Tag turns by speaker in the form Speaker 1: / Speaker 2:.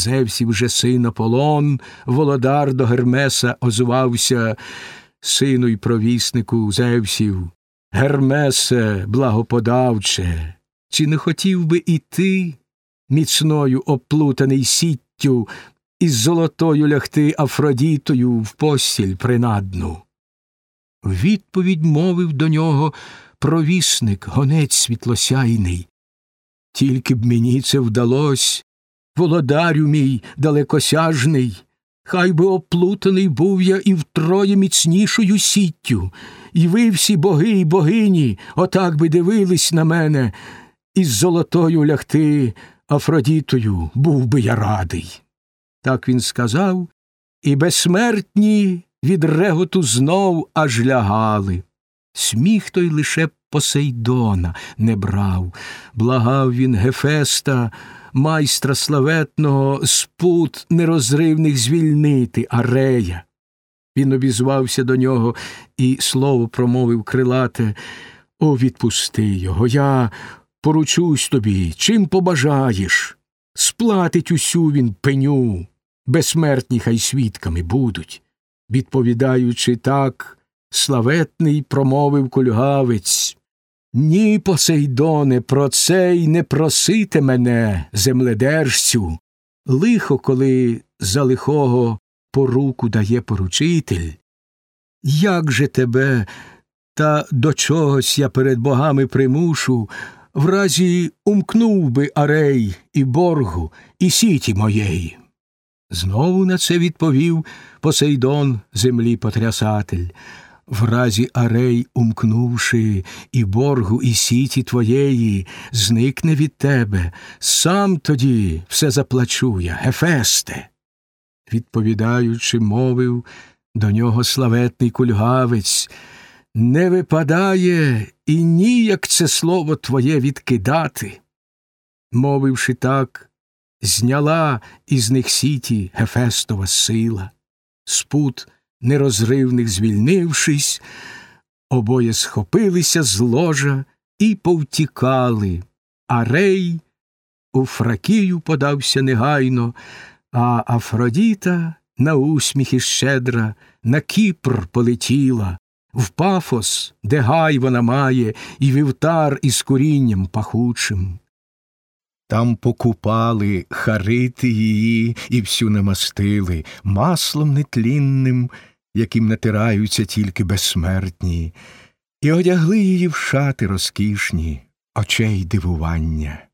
Speaker 1: Зевсів же син Аполлон, володар до Гермеса озвався, сину й провіснику Зевсів. Гермесе, благоподавче, чи не хотів би і ти, міцною оплутаний сіттю, із золотою лягти Афродітою в постіль принадну? Відповідь мовив до нього провісник, гонець світлосяйний. Тільки б мені це вдалось, володарю мій далекосяжний, хай би оплутаний був я і втроє міцнішою сіттю, і ви всі боги й богині отак би дивились на мене, із золотою лягти Афродітою був би я радий. Так він сказав, і безсмертні від реготу знов аж лягали. Сміх той лише Посейдона не брав, благав він Гефеста, майстра славетного, спут нерозривних звільнити Арея. Він обізвався до нього і слово промовив крилате О, відпусти його, я поручусь тобі, чим побажаєш. Сплатить усю він пеню, безсмертні хай свідками будуть. Відповідаючи так, славетний промовив кульгавець. Ні, Посейдоне, про це й не просите мене, земледержцю. Лихо, коли за лихого поруку дає поручитель. Як же тебе, та до чогось я перед богами примушу, в разі умкнув би арей і боргу, і сіті моєї. Знову на це відповів Посейдон, землі потрясатель. В разі арей, умкнувши, і боргу, і сіті твоєї, зникне від тебе, сам тоді все заплачу я, Гефесте. Відповідаючи, мовив до нього славетний кульгавець, не випадає і ніяк це слово твоє відкидати. Мовивши так, зняла із них сіті Гефестова сила, спут нерозривних звільнившись, обоє схопилися з ложа і повтікали, а рей у Фракію подався негайно, а Афродіта на усміхи щедра на Кіпр полетіла, в пафос, де гай вона має, і вівтар із корінням пахучим. Там покупали харити її і всю намастили маслом нетлінним, яким натираються тільки безсмертні, і одягли її в шати розкішні, очей дивування.